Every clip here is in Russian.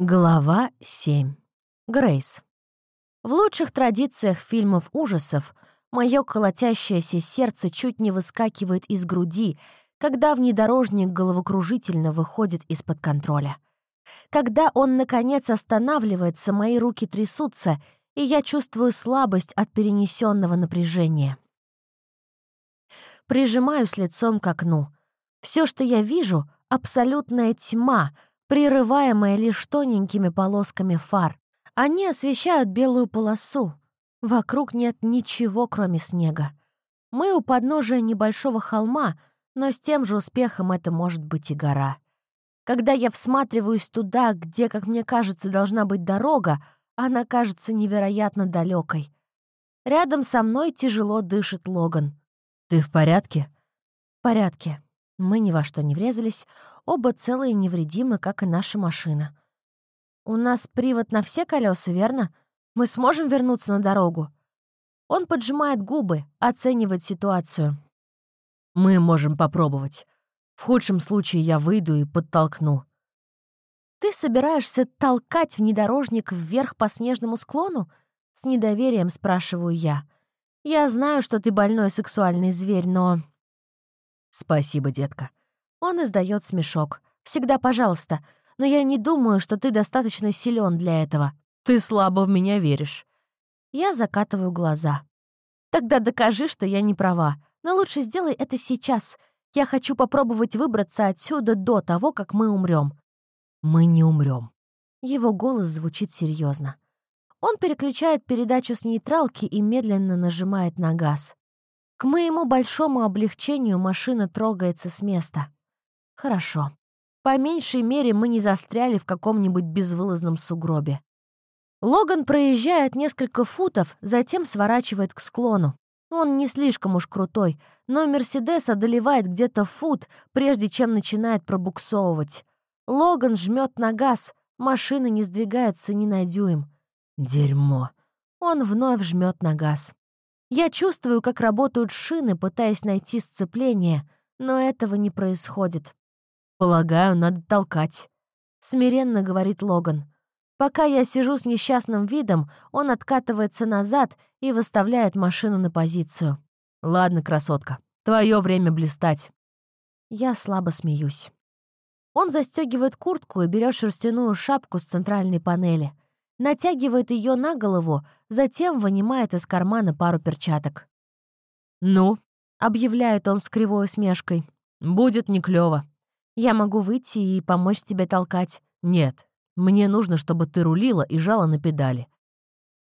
Глава 7. Грейс. В лучших традициях фильмов ужасов мое колотящееся сердце чуть не выскакивает из груди, когда внедорожник головокружительно выходит из-под контроля. Когда он, наконец, останавливается, мои руки трясутся, и я чувствую слабость от перенесенного напряжения. Прижимаюсь лицом к окну. Все, что я вижу — абсолютная тьма — прерываемая лишь тоненькими полосками фар. Они освещают белую полосу. Вокруг нет ничего, кроме снега. Мы у подножия небольшого холма, но с тем же успехом это может быть и гора. Когда я всматриваюсь туда, где, как мне кажется, должна быть дорога, она кажется невероятно далекой. Рядом со мной тяжело дышит Логан. «Ты в порядке?» «В порядке», мы ни во что не врезались, оба целые и невредимы, как и наша машина. «У нас привод на все колеса, верно? Мы сможем вернуться на дорогу?» Он поджимает губы, оценивает ситуацию. «Мы можем попробовать. В худшем случае я выйду и подтолкну». «Ты собираешься толкать внедорожник вверх по снежному склону?» С недоверием спрашиваю я. «Я знаю, что ты больной сексуальный зверь, но «Спасибо, детка». Он издает смешок. «Всегда пожалуйста. Но я не думаю, что ты достаточно силен для этого». «Ты слабо в меня веришь». Я закатываю глаза. «Тогда докажи, что я не права. Но лучше сделай это сейчас. Я хочу попробовать выбраться отсюда до того, как мы умрем. «Мы не умрем. Его голос звучит серьезно. Он переключает передачу с нейтралки и медленно нажимает на газ. К моему большому облегчению машина трогается с места. Хорошо. По меньшей мере мы не застряли в каком-нибудь безвылазном сугробе. Логан проезжает несколько футов, затем сворачивает к склону. Он не слишком уж крутой, но Мерседес одолевает где-то фут, прежде чем начинает пробуксовывать. Логан жмет на газ, машина не сдвигается ни на дюйм. Дерьмо. Он вновь жмет на газ. Я чувствую, как работают шины, пытаясь найти сцепление, но этого не происходит. «Полагаю, надо толкать», — смиренно говорит Логан. Пока я сижу с несчастным видом, он откатывается назад и выставляет машину на позицию. «Ладно, красотка, твое время блистать». Я слабо смеюсь. Он застегивает куртку и берет шерстяную шапку с центральной панели натягивает ее на голову, затем вынимает из кармана пару перчаток. «Ну», — объявляет он с кривой усмешкой, — «будет не клёво. Я могу выйти и помочь тебе толкать». «Нет, мне нужно, чтобы ты рулила и жала на педали».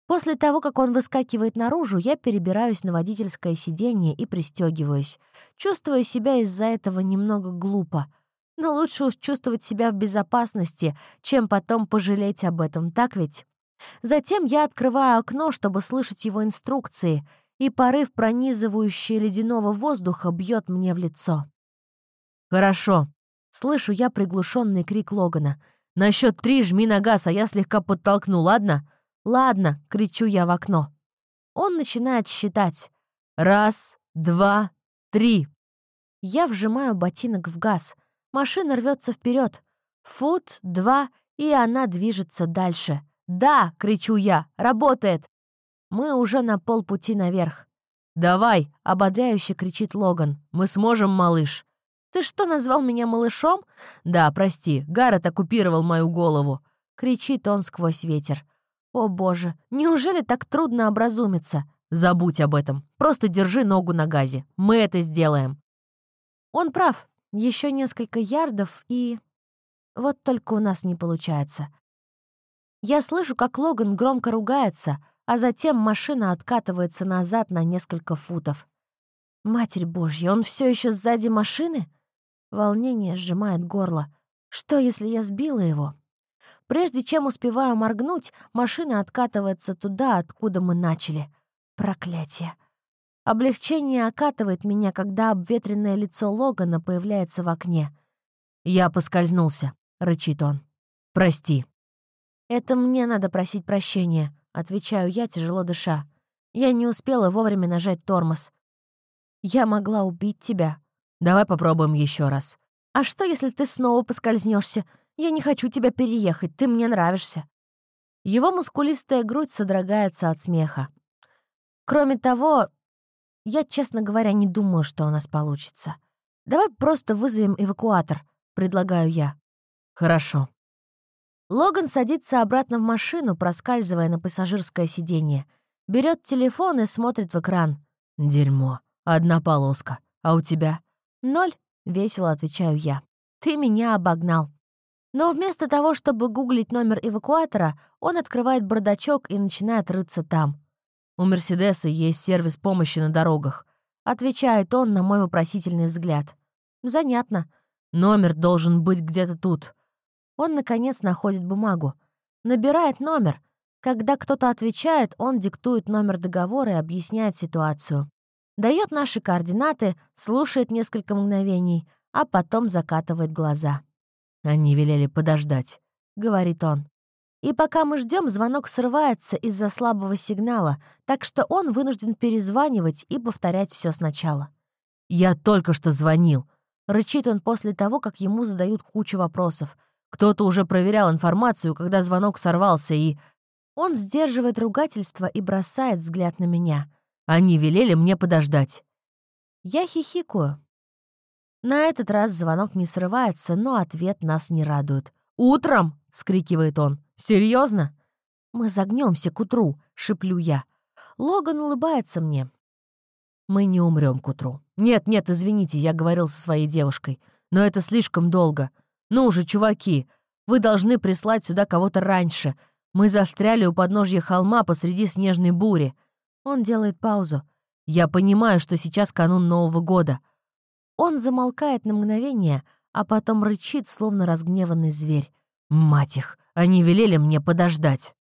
После того, как он выскакивает наружу, я перебираюсь на водительское сиденье и пристегиваюсь, чувствуя себя из-за этого немного глупо. Но лучше уж чувствовать себя в безопасности, чем потом пожалеть об этом, так ведь? Затем я открываю окно, чтобы слышать его инструкции, и порыв пронизывающий ледяного воздуха бьет мне в лицо. «Хорошо», — слышу я приглушенный крик Логана. «На счет три жми на газ, а я слегка подтолкну, ладно?» «Ладно», — кричу я в окно. Он начинает считать. «Раз, два, три». Я вжимаю ботинок в газ. Машина рвется вперед. Фут, два, и она движется дальше. «Да!» — кричу я. «Работает!» Мы уже на полпути наверх. «Давай!» — ободряюще кричит Логан. «Мы сможем, малыш!» «Ты что, назвал меня малышом?» «Да, прости, Гаррет оккупировал мою голову!» — кричит он сквозь ветер. «О боже, неужели так трудно образумиться?» «Забудь об этом. Просто держи ногу на газе. Мы это сделаем». Он прав. Еще несколько ярдов и... Вот только у нас не получается. Я слышу, как Логан громко ругается, а затем машина откатывается назад на несколько футов. Матерь Божья, он все еще сзади машины? Волнение сжимает горло. Что, если я сбила его? Прежде чем успеваю моргнуть, машина откатывается туда, откуда мы начали. Проклятие. Облегчение окатывает меня, когда обветренное лицо Логана появляется в окне. «Я поскользнулся», — рычит он. «Прости». «Это мне надо просить прощения», — отвечаю я, тяжело дыша. «Я не успела вовремя нажать тормоз. Я могла убить тебя». «Давай попробуем еще раз». «А что, если ты снова поскользнешься? Я не хочу тебя переехать, ты мне нравишься». Его мускулистая грудь содрогается от смеха. Кроме того, я, честно говоря, не думаю, что у нас получится. Давай просто вызовем эвакуатор, предлагаю я. Хорошо. Логан садится обратно в машину, проскальзывая на пассажирское сиденье. Берет телефон и смотрит в экран. Дерьмо. Одна полоска. А у тебя? Ноль, весело отвечаю я. Ты меня обогнал. Но вместо того, чтобы гуглить номер эвакуатора, он открывает бардачок и начинает рыться там. «У Мерседеса есть сервис помощи на дорогах», — отвечает он на мой вопросительный взгляд. «Занятно. Номер должен быть где-то тут». Он, наконец, находит бумагу. Набирает номер. Когда кто-то отвечает, он диктует номер договора и объясняет ситуацию. Дает наши координаты, слушает несколько мгновений, а потом закатывает глаза. «Они велели подождать», — говорит он. И пока мы ждем, звонок срывается из-за слабого сигнала, так что он вынужден перезванивать и повторять все сначала. «Я только что звонил», — рычит он после того, как ему задают кучу вопросов. «Кто-то уже проверял информацию, когда звонок сорвался, и...» Он сдерживает ругательство и бросает взгляд на меня. «Они велели мне подождать». Я хихикаю. На этот раз звонок не срывается, но ответ нас не радует. «Утром!» — скрикивает он. Серьезно? «Мы загнемся к утру», — шеплю я. Логан улыбается мне. «Мы не умрем к утру». «Нет, нет, извините, я говорил со своей девушкой. Но это слишком долго. Ну уже, чуваки, вы должны прислать сюда кого-то раньше. Мы застряли у подножья холма посреди снежной бури». Он делает паузу. «Я понимаю, что сейчас канун Нового года. Он замолкает на мгновение, а потом рычит, словно разгневанный зверь. «Мать их! Они велели мне подождать!»